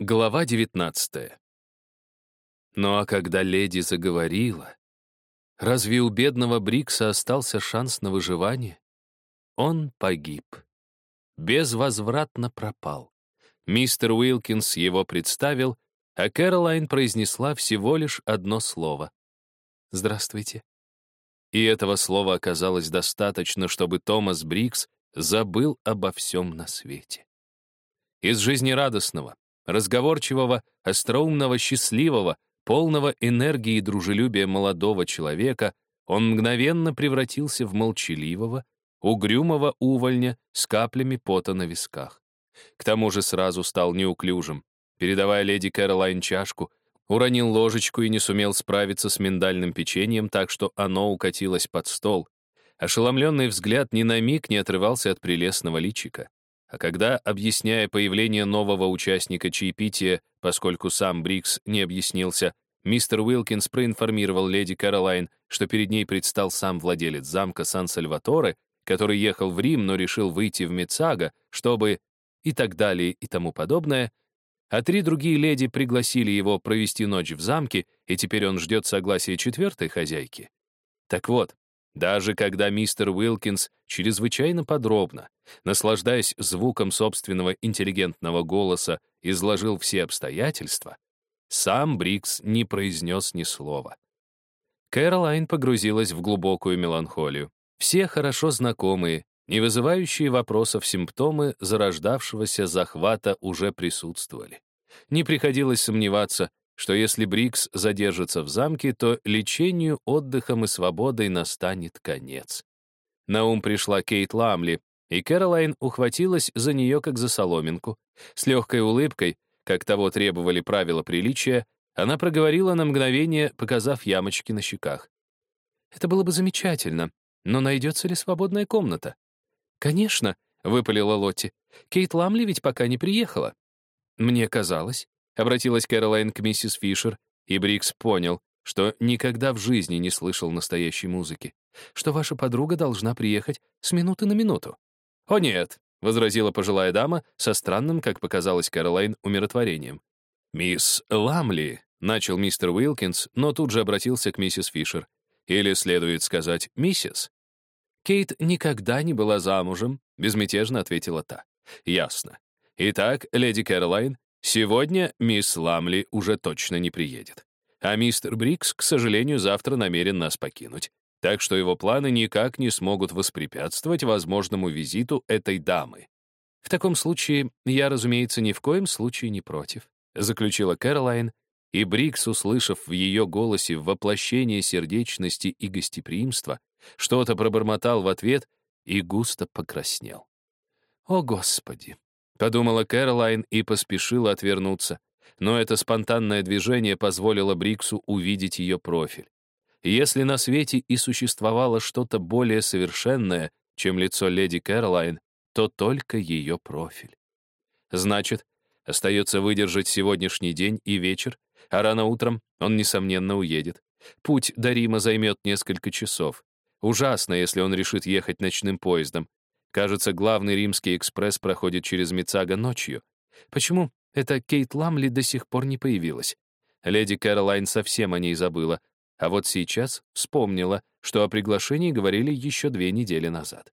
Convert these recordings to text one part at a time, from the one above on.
Глава 19 Ну а когда леди заговорила, разве у бедного Брикса остался шанс на выживание? Он погиб. Безвозвратно пропал. Мистер Уилкинс его представил, а Кэролайн произнесла всего лишь одно слово. «Здравствуйте». И этого слова оказалось достаточно, чтобы Томас Брикс забыл обо всем на свете. Из жизнерадостного, разговорчивого, остроумного, счастливого, полного энергии и дружелюбия молодого человека, он мгновенно превратился в молчаливого, угрюмого увольня с каплями пота на висках. К тому же сразу стал неуклюжим. Передавая леди Кэролайн чашку, уронил ложечку и не сумел справиться с миндальным печеньем, так что оно укатилось под стол. Ошеломленный взгляд ни на миг не отрывался от прелестного личика. А когда, объясняя появление нового участника чаепития, поскольку сам Брикс не объяснился, мистер Уилкинс проинформировал леди Каролайн, что перед ней предстал сам владелец замка Сан-Сальваторе, который ехал в Рим, но решил выйти в Мецага, чтобы... и так далее и тому подобное, а три другие леди пригласили его провести ночь в замке, и теперь он ждет согласия четвертой хозяйки. Так вот, даже когда мистер Уилкинс чрезвычайно подробно, наслаждаясь звуком собственного интеллигентного голоса, изложил все обстоятельства, сам Брикс не произнес ни слова. Кэролайн погрузилась в глубокую меланхолию. Все хорошо знакомые, не вызывающие вопросов симптомы зарождавшегося захвата уже присутствовали. Не приходилось сомневаться, что если Брикс задержится в замке, то лечению, отдыхом и свободой настанет конец. На ум пришла Кейт Ламли, и Кэролайн ухватилась за нее как за соломинку. С легкой улыбкой, как того требовали правила приличия, она проговорила на мгновение, показав ямочки на щеках. «Это было бы замечательно, но найдется ли свободная комната?» «Конечно», — выпалила Лотти. «Кейт Ламли ведь пока не приехала». «Мне казалось», Обратилась Кэролайн к миссис Фишер, и Брикс понял, что никогда в жизни не слышал настоящей музыки, что ваша подруга должна приехать с минуты на минуту. «О нет», — возразила пожилая дама со странным, как показалось Кэролайн, умиротворением. «Мисс Ламли», — начал мистер Уилкинс, но тут же обратился к миссис Фишер. Или, следует сказать, миссис. «Кейт никогда не была замужем», — безмятежно ответила та. «Ясно. Итак, леди Кэролайн, Сегодня мисс Ламли уже точно не приедет. А мистер Брикс, к сожалению, завтра намерен нас покинуть. Так что его планы никак не смогут воспрепятствовать возможному визиту этой дамы. В таком случае я, разумеется, ни в коем случае не против, заключила Кэролайн, и Брикс, услышав в ее голосе воплощение сердечности и гостеприимства, что-то пробормотал в ответ и густо покраснел. «О, Господи! Подумала Кэролайн и поспешила отвернуться. Но это спонтанное движение позволило Бриксу увидеть ее профиль. Если на свете и существовало что-то более совершенное, чем лицо леди Кэролайн, то только ее профиль. Значит, остается выдержать сегодняшний день и вечер, а рано утром он, несомненно, уедет. Путь до Рима займет несколько часов. Ужасно, если он решит ехать ночным поездом. Кажется, главный римский экспресс проходит через Мицага ночью. Почему эта Кейт Ламли до сих пор не появилась? Леди Кэролайн совсем о ней забыла, а вот сейчас вспомнила, что о приглашении говорили еще две недели назад.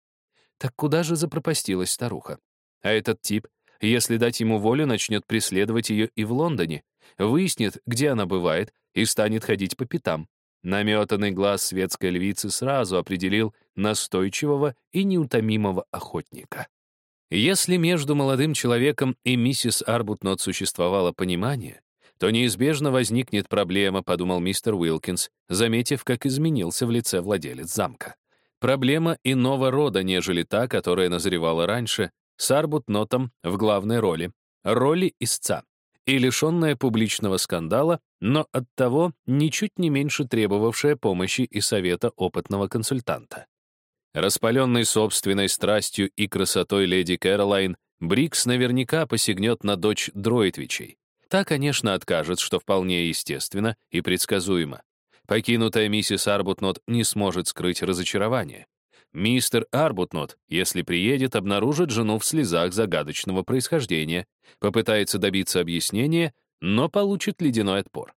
Так куда же запропастилась старуха? А этот тип, если дать ему волю, начнет преследовать ее и в Лондоне, выяснит, где она бывает, и станет ходить по пятам. Наметанный глаз светской львицы сразу определил настойчивого и неутомимого охотника. Если между молодым человеком и миссис Арбутнот существовало понимание, то неизбежно возникнет проблема, подумал мистер Уилкинс, заметив, как изменился в лице владелец замка. Проблема иного рода, нежели та, которая назревала раньше, с Арбутнотом в главной роли, роли истца и лишенная публичного скандала, но оттого ничуть не меньше требовавшая помощи и совета опытного консультанта. Распаленный собственной страстью и красотой леди Кэролайн, Брикс наверняка посягнет на дочь Дройтвичей. Та, конечно, откажет, что вполне естественно и предсказуемо. Покинутая миссис Арбутнот не сможет скрыть разочарование. Мистер Арбутнот, если приедет, обнаружит жену в слезах загадочного происхождения, попытается добиться объяснения, но получит ледяной отпор.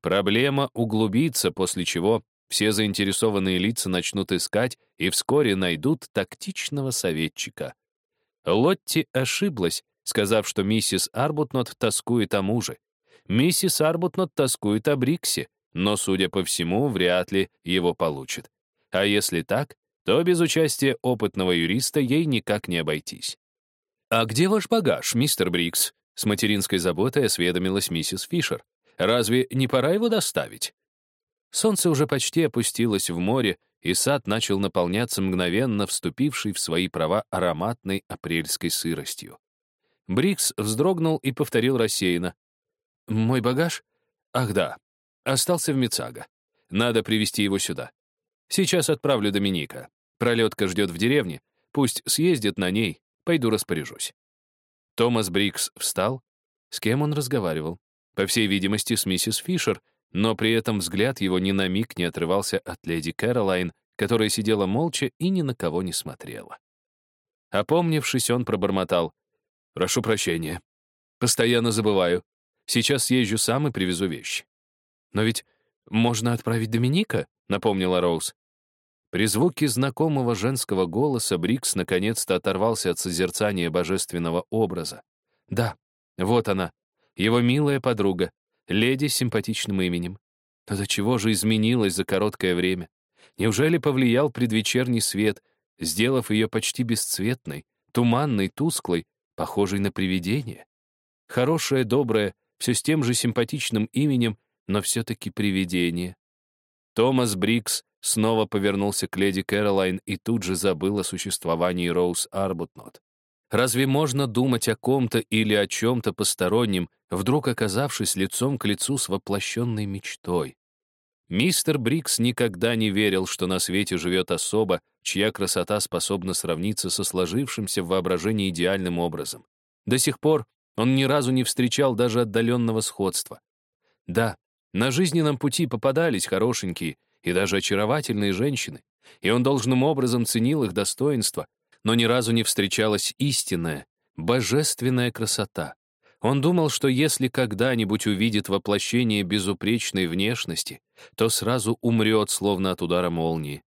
Проблема углубится, после чего все заинтересованные лица начнут искать и вскоре найдут тактичного советчика. Лотти ошиблась, сказав, что миссис Арбутнот тоскует о муже. Миссис Арбутнот тоскует о Бриксе, но, судя по всему, вряд ли его получит. А если так, то без участия опытного юриста ей никак не обойтись. «А где ваш багаж, мистер Брикс?» С материнской заботой осведомилась миссис Фишер. «Разве не пора его доставить?» Солнце уже почти опустилось в море, и сад начал наполняться мгновенно вступившей в свои права ароматной апрельской сыростью. Брикс вздрогнул и повторил рассеянно. «Мой багаж? Ах да, остался в Мицага. Надо привести его сюда. Сейчас отправлю Доминика. Пролетка ждет в деревне. Пусть съездит на ней, пойду распоряжусь». Томас Брикс встал. С кем он разговаривал? По всей видимости, с миссис Фишер, но при этом взгляд его ни на миг не отрывался от леди Кэролайн, которая сидела молча и ни на кого не смотрела. Опомнившись, он пробормотал. «Прошу прощения. Постоянно забываю. Сейчас съезжу сам и привезу вещи». «Но ведь можно отправить Доминика?» — напомнила Роуз. При звуке знакомого женского голоса Брикс наконец-то оторвался от созерцания божественного образа. Да, вот она, его милая подруга, леди с симпатичным именем. Но до чего же изменилась за короткое время? Неужели повлиял предвечерний свет, сделав ее почти бесцветной, туманной, тусклой, похожей на привидение? Хорошее, доброе, все с тем же симпатичным именем, но все-таки привидение. Томас Брикс снова повернулся к леди Кэролайн и тут же забыл о существовании Роуз Арбутнот. Разве можно думать о ком-то или о чем-то постороннем, вдруг оказавшись лицом к лицу с воплощенной мечтой? Мистер Брикс никогда не верил, что на свете живет особа, чья красота способна сравниться со сложившимся в воображении идеальным образом. До сих пор он ни разу не встречал даже отдаленного сходства. Да, на жизненном пути попадались хорошенькие и даже очаровательные женщины, и он должным образом ценил их достоинства, но ни разу не встречалась истинная, божественная красота. Он думал, что если когда-нибудь увидит воплощение безупречной внешности, то сразу умрет, словно от удара молнии.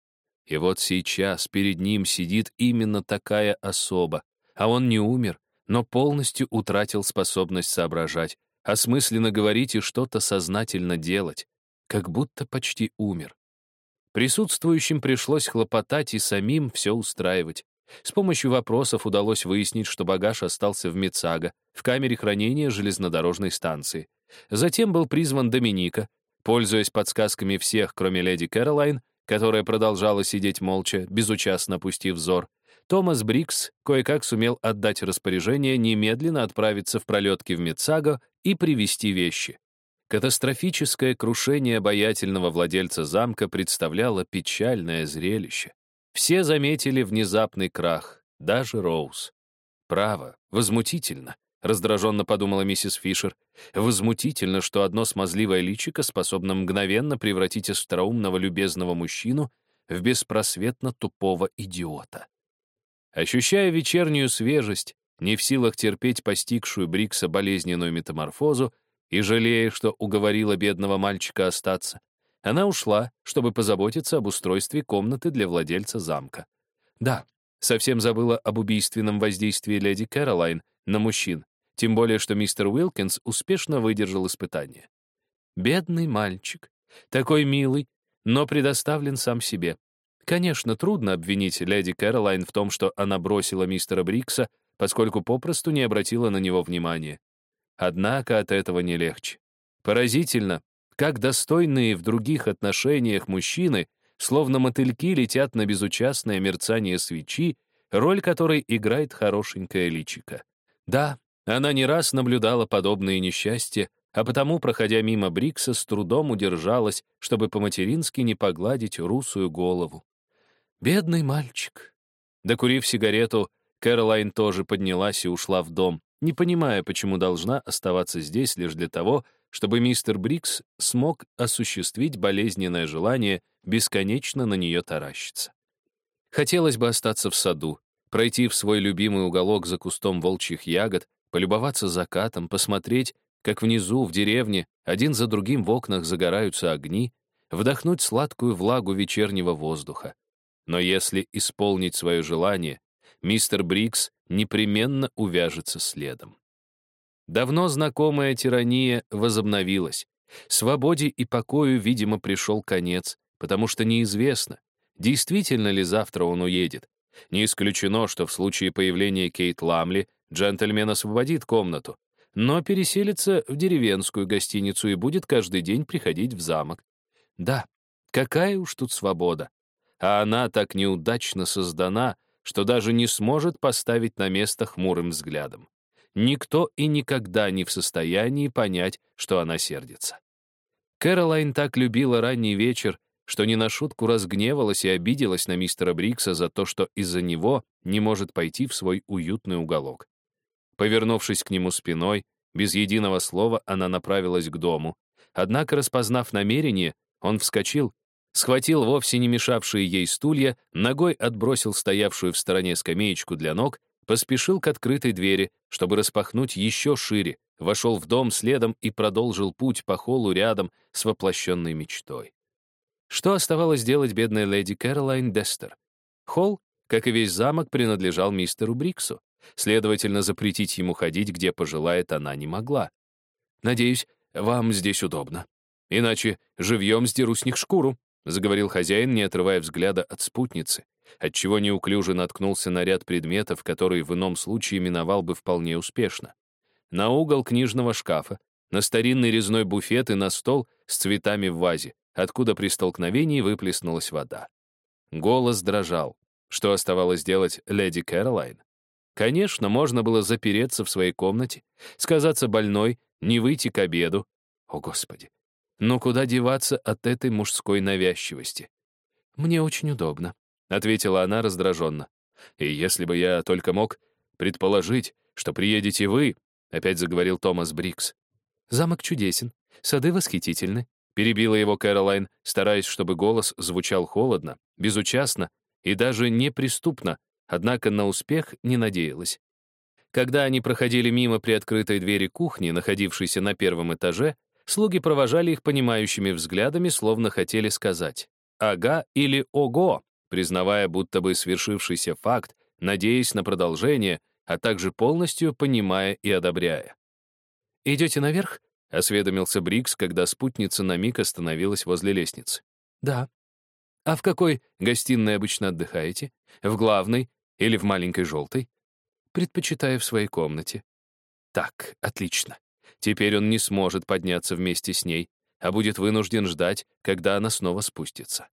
И вот сейчас перед ним сидит именно такая особа, а он не умер, но полностью утратил способность соображать, осмысленно говорить и что-то сознательно делать, как будто почти умер. Присутствующим пришлось хлопотать и самим все устраивать. С помощью вопросов удалось выяснить, что багаж остался в Мицага, в камере хранения железнодорожной станции. Затем был призван Доминика. Пользуясь подсказками всех, кроме леди Кэролайн, которая продолжала сидеть молча, безучастно опустив взор, Томас Брикс кое-как сумел отдать распоряжение немедленно отправиться в пролетки в Мицаго и привезти вещи. Катастрофическое крушение обаятельного владельца замка представляло печальное зрелище. Все заметили внезапный крах, даже Роуз. Право, возмутительно, раздраженно подумала миссис Фишер. Возмутительно, что одно смазливое личико способно мгновенно превратить остроумного любезного мужчину в беспросветно тупого идиота. Ощущая вечернюю свежесть, не в силах терпеть постигшую Брикса болезненную метаморфозу и жалея, что уговорила бедного мальчика остаться, она ушла, чтобы позаботиться об устройстве комнаты для владельца замка. Да, совсем забыла об убийственном воздействии леди Кэролайн на мужчин, тем более что мистер Уилкинс успешно выдержал испытание. Бедный мальчик, такой милый, но предоставлен сам себе. Конечно, трудно обвинить леди Кэролайн в том, что она бросила мистера Брикса, поскольку попросту не обратила на него внимания. Однако от этого не легче. Поразительно, как достойные в других отношениях мужчины, словно мотыльки летят на безучастное мерцание свечи, роль которой играет хорошенькая личика. Да, она не раз наблюдала подобные несчастья, а потому, проходя мимо Брикса, с трудом удержалась, чтобы по-матерински не погладить русую голову. Бедный мальчик. Докурив сигарету, Кэролайн тоже поднялась и ушла в дом, не понимая, почему должна оставаться здесь лишь для того, чтобы мистер Брикс смог осуществить болезненное желание бесконечно на нее таращиться. Хотелось бы остаться в саду, пройти в свой любимый уголок за кустом волчьих ягод, полюбоваться закатом, посмотреть, как внизу, в деревне, один за другим в окнах загораются огни, вдохнуть сладкую влагу вечернего воздуха. Но если исполнить свое желание, мистер Брикс непременно увяжется следом. Давно знакомая тирания возобновилась. Свободе и покою, видимо, пришел конец, потому что неизвестно, действительно ли завтра он уедет. Не исключено, что в случае появления Кейт Ламли джентльмен освободит комнату, но переселится в деревенскую гостиницу и будет каждый день приходить в замок. Да, какая уж тут свобода. А она так неудачно создана, что даже не сможет поставить на место хмурым взглядом. Никто и никогда не в состоянии понять, что она сердится. Кэролайн так любила ранний вечер, что не на шутку разгневалась и обиделась на мистера Брикса за то, что из-за него не может пойти в свой уютный уголок. Повернувшись к нему спиной, без единого слова она направилась к дому. Однако, распознав намерение, он вскочил, схватил вовсе не мешавшие ей стулья, ногой отбросил стоявшую в стороне скамеечку для ног, поспешил к открытой двери, чтобы распахнуть еще шире, вошел в дом следом и продолжил путь по холлу рядом с воплощенной мечтой. Что оставалось делать бедной леди Кэролайн Дестер? Холл, как и весь замок, принадлежал мистеру Бриксу. Следовательно, запретить ему ходить, где пожелает, она не могла. «Надеюсь, вам здесь удобно. Иначе живьем сдеру с них шкуру», заговорил хозяин, не отрывая взгляда от спутницы, отчего неуклюже наткнулся на ряд предметов, которые в ином случае миновал бы вполне успешно. На угол книжного шкафа, на старинный резной буфет и на стол с цветами в вазе, откуда при столкновении выплеснулась вода. Голос дрожал. Что оставалось делать леди Кэролайн? Конечно, можно было запереться в своей комнате, сказаться больной, не выйти к обеду. О, Господи! Но куда деваться от этой мужской навязчивости? «Мне очень удобно», — ответила она раздраженно. «И если бы я только мог предположить, что приедете вы», — опять заговорил Томас Брикс. «Замок чудесен, сады восхитительны, Перебила его Кэролайн, стараясь, чтобы голос звучал холодно, безучастно и даже неприступно, однако на успех не надеялась. Когда они проходили мимо приоткрытой двери кухни, находившейся на первом этаже, слуги провожали их понимающими взглядами, словно хотели сказать «ага» или «ого», признавая будто бы свершившийся факт, надеясь на продолжение, а также полностью понимая и одобряя. «Идете наверх?» — осведомился Брикс, когда спутница на миг остановилась возле лестницы. «Да». «А в какой гостиной обычно отдыхаете? В главной или в маленькой желтой?» «Предпочитаю в своей комнате». «Так, отлично. Теперь он не сможет подняться вместе с ней, а будет вынужден ждать, когда она снова спустится».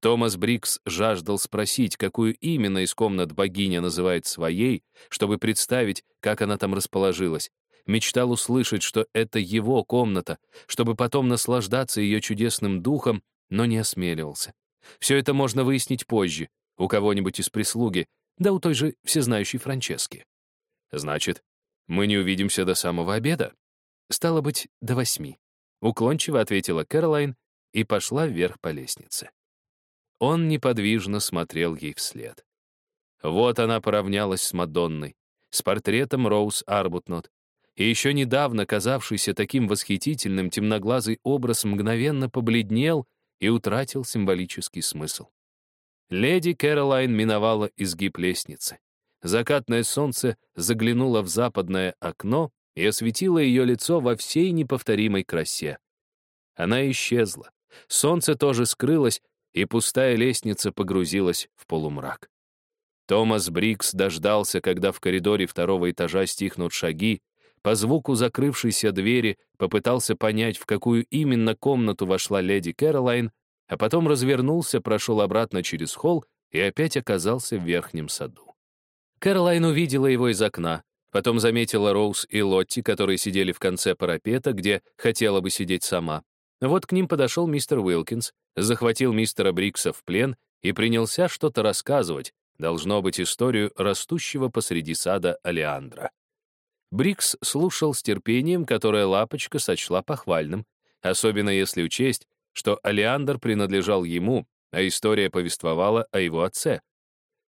Томас Брикс жаждал спросить, какую именно из комнат богиня называет своей, чтобы представить, как она там расположилась, мечтал услышать, что это его комната, чтобы потом наслаждаться ее чудесным духом, но не осмеливался. Все это можно выяснить позже, у кого-нибудь из прислуги, да у той же всезнающей Франчески. Значит, мы не увидимся до самого обеда? Стало быть, до восьми. Уклончиво ответила Кэролайн и пошла вверх по лестнице. Он неподвижно смотрел ей вслед. Вот она поравнялась с Мадонной, с портретом Роуз Арбутнот, и еще недавно казавшийся таким восхитительным темноглазый образ мгновенно побледнел и утратил символический смысл. Леди Кэролайн миновала изгиб лестницы. Закатное солнце заглянуло в западное окно и осветило ее лицо во всей неповторимой красе. Она исчезла. Солнце тоже скрылось, и пустая лестница погрузилась в полумрак. Томас Брикс дождался, когда в коридоре второго этажа стихнут шаги, по звуку закрывшейся двери попытался понять, в какую именно комнату вошла леди Кэролайн, а потом развернулся, прошел обратно через холл и опять оказался в верхнем саду. Кэролайн увидела его из окна, потом заметила Роуз и Лотти, которые сидели в конце парапета, где хотела бы сидеть сама. Вот к ним подошел мистер Уилкинс, захватил мистера Брикса в плен и принялся что-то рассказывать, должно быть историю растущего посреди сада Алеандра. Брикс слушал с терпением, которое Лапочка сочла похвальным, особенно если учесть, что Алиандр принадлежал ему, а история повествовала о его отце.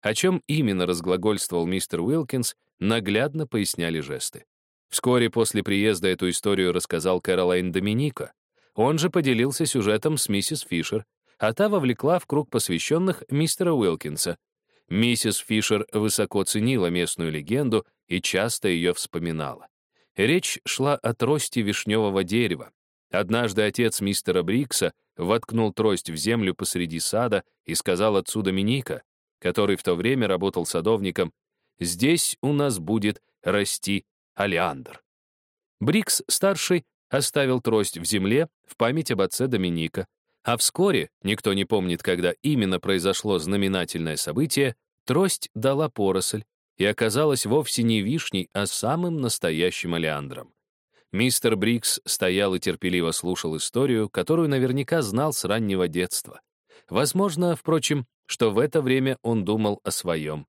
О чем именно разглагольствовал мистер Уилкинс, наглядно поясняли жесты. Вскоре после приезда эту историю рассказал Кэролайн Доминика. Он же поделился сюжетом с миссис Фишер, а та вовлекла в круг посвященных мистера Уилкинса. Миссис Фишер высоко ценила местную легенду и часто ее вспоминала. Речь шла о трости вишневого дерева. Однажды отец мистера Брикса воткнул трость в землю посреди сада и сказал отцу Доминика, который в то время работал садовником, «Здесь у нас будет расти Алиандр». Брикс-старший оставил трость в земле в память об отце Доминика, а вскоре, никто не помнит, когда именно произошло знаменательное событие, трость дала поросль, и оказалась вовсе не вишней, а самым настоящим олеандром. Мистер Брикс стоял и терпеливо слушал историю, которую наверняка знал с раннего детства. Возможно, впрочем, что в это время он думал о своем.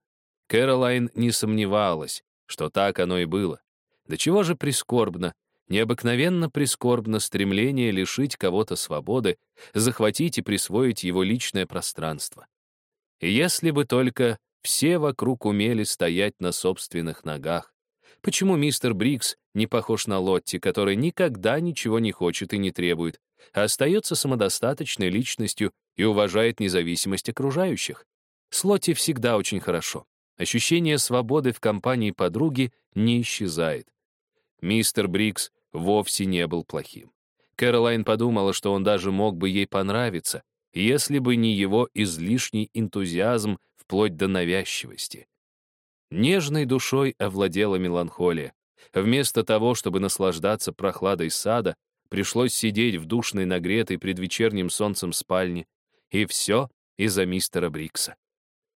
Кэролайн не сомневалась, что так оно и было. До чего же прискорбно, необыкновенно прискорбно стремление лишить кого-то свободы, захватить и присвоить его личное пространство. И если бы только все вокруг умели стоять на собственных ногах. Почему мистер Брикс не похож на Лотти, который никогда ничего не хочет и не требует, а остается самодостаточной личностью и уважает независимость окружающих? С Лотти всегда очень хорошо. Ощущение свободы в компании подруги не исчезает. Мистер Брикс вовсе не был плохим. Кэролайн подумала, что он даже мог бы ей понравиться, если бы не его излишний энтузиазм вплоть до навязчивости. Нежной душой овладела меланхолия. Вместо того, чтобы наслаждаться прохладой сада, пришлось сидеть в душной, нагретой предвечерним солнцем спальне. И все из-за мистера Брикса.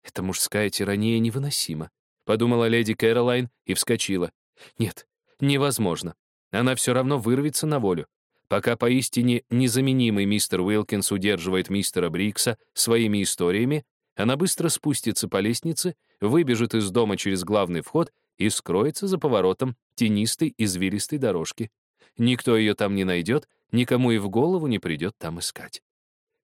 «Эта мужская тирания невыносима», — подумала леди Кэролайн и вскочила. «Нет, невозможно. Она все равно вырвется на волю. Пока поистине незаменимый мистер Уилкинс удерживает мистера Брикса своими историями, она быстро спустится по лестнице, выбежит из дома через главный вход и скроется за поворотом тенистой извилистой дорожки. Никто ее там не найдет, никому и в голову не придет там искать.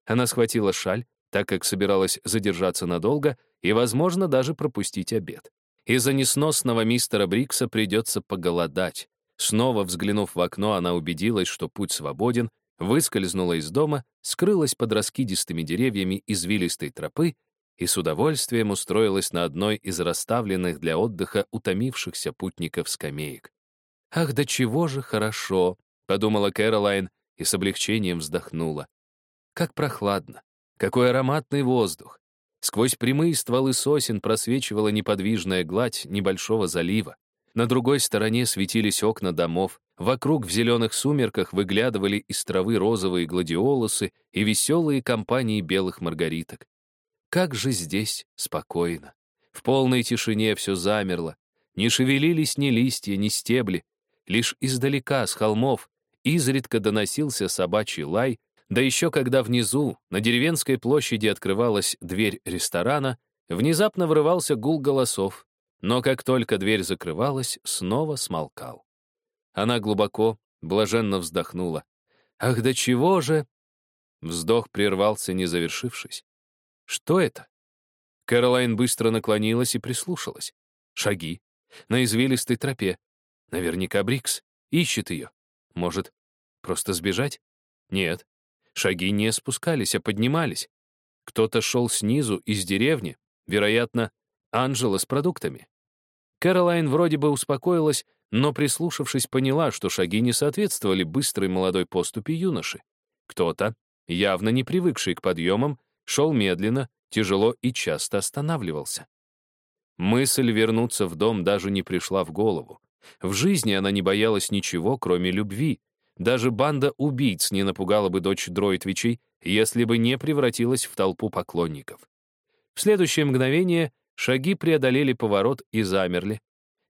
Она схватила шаль, так как собиралась задержаться надолго и, возможно, даже пропустить обед. Из-за несносного мистера Брикса придется поголодать. Снова взглянув в окно, она убедилась, что путь свободен, выскользнула из дома, скрылась под раскидистыми деревьями извилистой тропы и с удовольствием устроилась на одной из расставленных для отдыха утомившихся путников скамеек. «Ах, да чего же хорошо!» — подумала Кэролайн и с облегчением вздохнула. «Как прохладно! Какой ароматный воздух!» Сквозь прямые стволы сосен просвечивала неподвижная гладь небольшого залива. На другой стороне светились окна домов, вокруг в зеленых сумерках выглядывали из травы розовые гладиолусы и веселые компании белых маргариток. Как же здесь спокойно. В полной тишине все замерло. Не шевелились ни листья, ни стебли. Лишь издалека, с холмов, изредка доносился собачий лай, да еще когда внизу, на деревенской площади открывалась дверь ресторана, внезапно врывался гул голосов, но как только дверь закрывалась, снова смолкал. Она глубоко, блаженно вздохнула. «Ах, да чего же?» Вздох прервался, не завершившись. Что это? Кэролайн быстро наклонилась и прислушалась. Шаги. На извилистой тропе. Наверняка Брикс. Ищет ее. Может, просто сбежать? Нет. Шаги не спускались, а поднимались. Кто-то шел снизу, из деревни. Вероятно, Анжела с продуктами. Кэролайн вроде бы успокоилась, но, прислушавшись, поняла, что шаги не соответствовали быстрой молодой поступи юноши. Кто-то, явно не привыкший к подъемам, шел медленно, тяжело и часто останавливался. Мысль вернуться в дом даже не пришла в голову. В жизни она не боялась ничего, кроме любви. Даже банда убийц не напугала бы дочь Дройтвичей, если бы не превратилась в толпу поклонников. В следующее мгновение шаги преодолели поворот и замерли.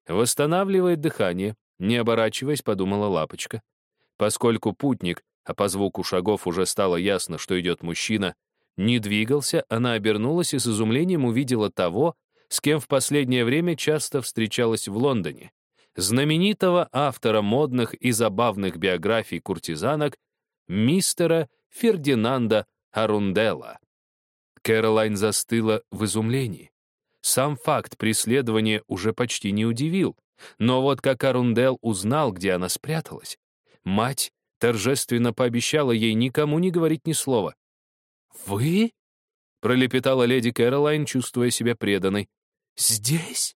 Восстанавливает дыхание, не оборачиваясь, подумала Лапочка. Поскольку путник, а по звуку шагов уже стало ясно, что идет мужчина, не двигался, она обернулась и с изумлением увидела того, с кем в последнее время часто встречалась в Лондоне. Знаменитого автора модных и забавных биографий куртизанок мистера Фердинанда Арунделла. Кэролайн застыла в изумлении. сам факт преследования уже почти не удивил. Но вот как Арундел узнал, где она спряталась, мать торжественно пообещала ей никому не говорить ни слова. «Вы?» — пролепетала леди Кэролайн, чувствуя себя преданной. «Здесь?»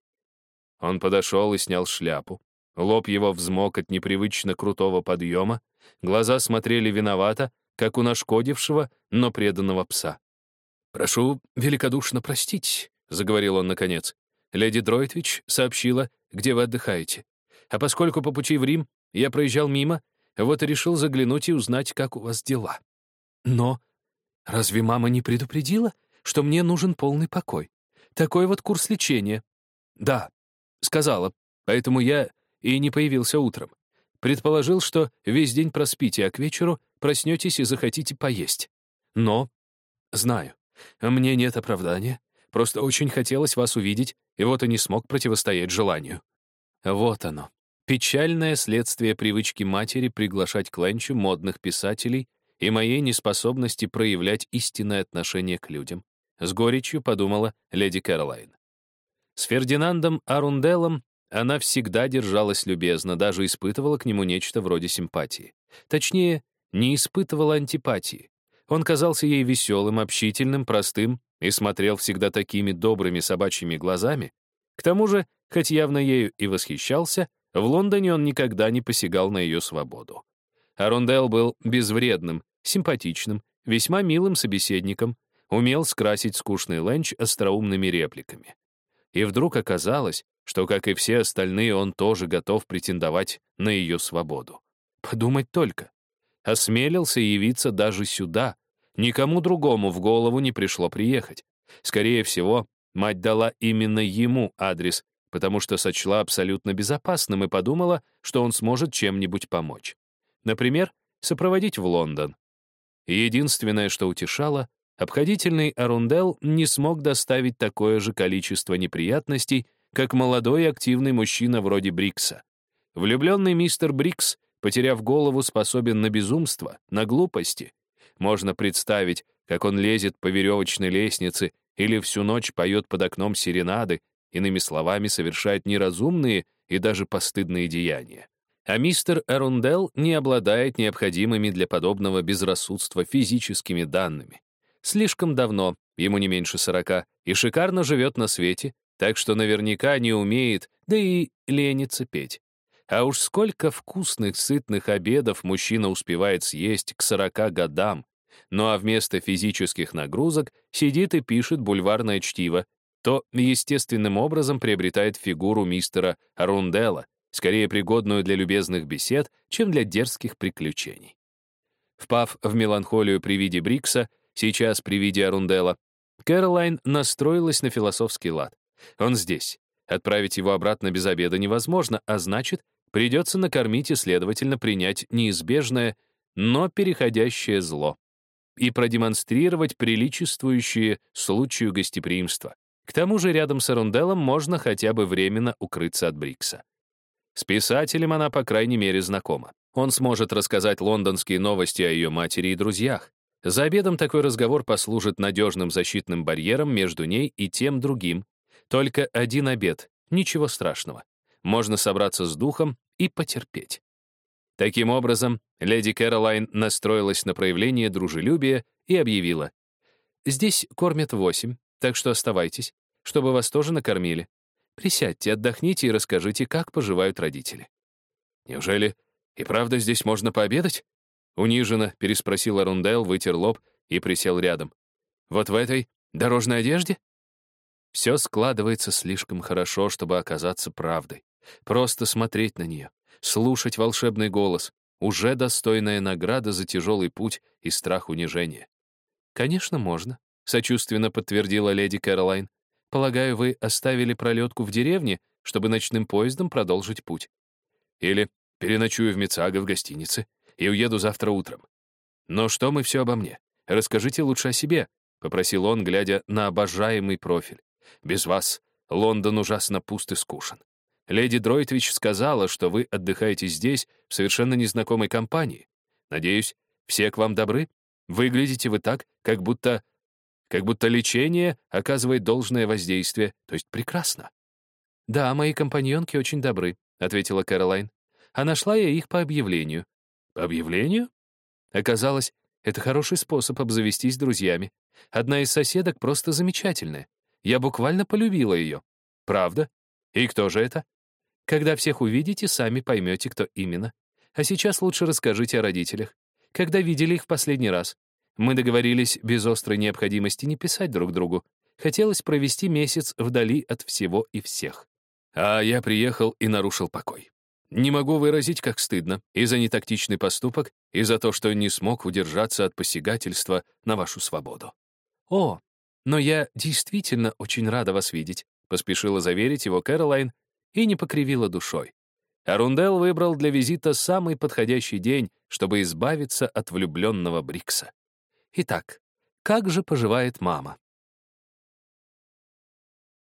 Он подошел и снял шляпу. Лоб его взмок от непривычно крутого подъема, глаза смотрели виновато, как у нашкодившего, но преданного пса. «Прошу великодушно простить», — заговорил он наконец. «Леди Дройтвич сообщила, где вы отдыхаете. А поскольку по пути в Рим я проезжал мимо, вот и решил заглянуть и узнать, как у вас дела. Но разве мама не предупредила, что мне нужен полный покой? Такой вот курс лечения. Да, сказала, поэтому я и не появился утром. Предположил, что весь день проспите, а к вечеру проснетесь и захотите поесть. Но, знаю, мне нет оправдания. Просто очень хотелось вас увидеть, и вот и не смог противостоять желанию. Вот оно. Печальное следствие привычки матери приглашать к ленчу модных писателей и моей неспособности проявлять истинное отношение к людям. С горечью подумала леди Кэролайн. С Фердинандом Арунделом она всегда держалась любезно, даже испытывала к нему нечто вроде симпатии. Точнее, не испытывала антипатии. Он казался ей веселым, общительным, простым и смотрел всегда такими добрыми собачьими глазами. К тому же, хоть явно ею и восхищался, в Лондоне он никогда не посягал на ее свободу. Арундел был безвредным, симпатичным, весьма милым собеседником, умел скрасить скучный ленч остроумными репликами. И вдруг оказалось, что, как и все остальные, он тоже готов претендовать на ее свободу. Подумать только. Осмелился явиться даже сюда, Никому другому в голову не пришло приехать. Скорее всего, мать дала именно ему адрес, потому что сочла абсолютно безопасным и подумала, что он сможет чем-нибудь помочь. Например, сопроводить в Лондон. Единственное, что утешало, обходительный Арундел не смог доставить такое же количество неприятностей, как молодой активный мужчина вроде Брикса. Влюбленный мистер Брикс, потеряв голову, способен на безумство, на глупости, можно представить, как он лезет по веревочной лестнице или всю ночь поет под окном серенады, иными словами, совершает неразумные и даже постыдные деяния. А мистер Эрундел не обладает необходимыми для подобного безрассудства физическими данными. Слишком давно, ему не меньше сорока, и шикарно живет на свете, так что наверняка не умеет, да и ленится петь. А уж сколько вкусных, сытных обедов мужчина успевает съесть к сорока годам, ну а вместо физических нагрузок сидит и пишет бульварное чтиво, то естественным образом приобретает фигуру мистера Рунделла, скорее пригодную для любезных бесед, чем для дерзких приключений. Впав в меланхолию при виде Брикса, сейчас при виде Арунделла, Кэролайн настроилась на философский лад. Он здесь. Отправить его обратно без обеда невозможно, а значит, придется накормить и, следовательно, принять неизбежное, но переходящее зло и продемонстрировать приличествующие случаю гостеприимства. К тому же рядом с Арунделом можно хотя бы временно укрыться от Брикса. С писателем она, по крайней мере, знакома. Он сможет рассказать лондонские новости о ее матери и друзьях. За обедом такой разговор послужит надежным защитным барьером между ней и тем другим. Только один обед, ничего страшного. Можно собраться с духом и потерпеть. Таким образом, леди Кэролайн настроилась на проявление дружелюбия и объявила. «Здесь кормят восемь, так что оставайтесь, чтобы вас тоже накормили. Присядьте, отдохните и расскажите, как поживают родители». «Неужели и правда здесь можно пообедать?» Униженно переспросил Арундел, вытер лоб и присел рядом. «Вот в этой дорожной одежде?» Все складывается слишком хорошо, чтобы оказаться правдой. Просто смотреть на нее, слушать волшебный голос — уже достойная награда за тяжелый путь и страх унижения. «Конечно, можно», — сочувственно подтвердила леди Кэролайн. «Полагаю, вы оставили пролетку в деревне, чтобы ночным поездом продолжить путь. Или переночую в Мицаго в гостинице и уеду завтра утром. Но что мы все обо мне? Расскажите лучше о себе», — попросил он, глядя на обожаемый профиль. «Без вас Лондон ужасно пуст и скушен. Леди Дройтвич сказала, что вы отдыхаете здесь, в совершенно незнакомой компании. Надеюсь, все к вам добры? Выглядите вы так, как будто... Как будто лечение оказывает должное воздействие, то есть прекрасно. «Да, мои компаньонки очень добры», — ответила Кэролайн. «А нашла я их по объявлению». «По объявлению?» Оказалось, это хороший способ обзавестись друзьями. Одна из соседок просто замечательная. Я буквально полюбила ее. Правда? И кто же это? Когда всех увидите, сами поймете, кто именно. А сейчас лучше расскажите о родителях. Когда видели их в последний раз? Мы договорились без острой необходимости не писать друг другу. Хотелось провести месяц вдали от всего и всех. А я приехал и нарушил покой. Не могу выразить, как стыдно, и за нетактичный поступок, и за то, что не смог удержаться от посягательства на вашу свободу. «О, но я действительно очень рада вас видеть», поспешила заверить его Кэролайн и не покривила душой. Арундел выбрал для визита самый подходящий день, чтобы избавиться от влюбленного Брикса. Итак, как же поживает мама?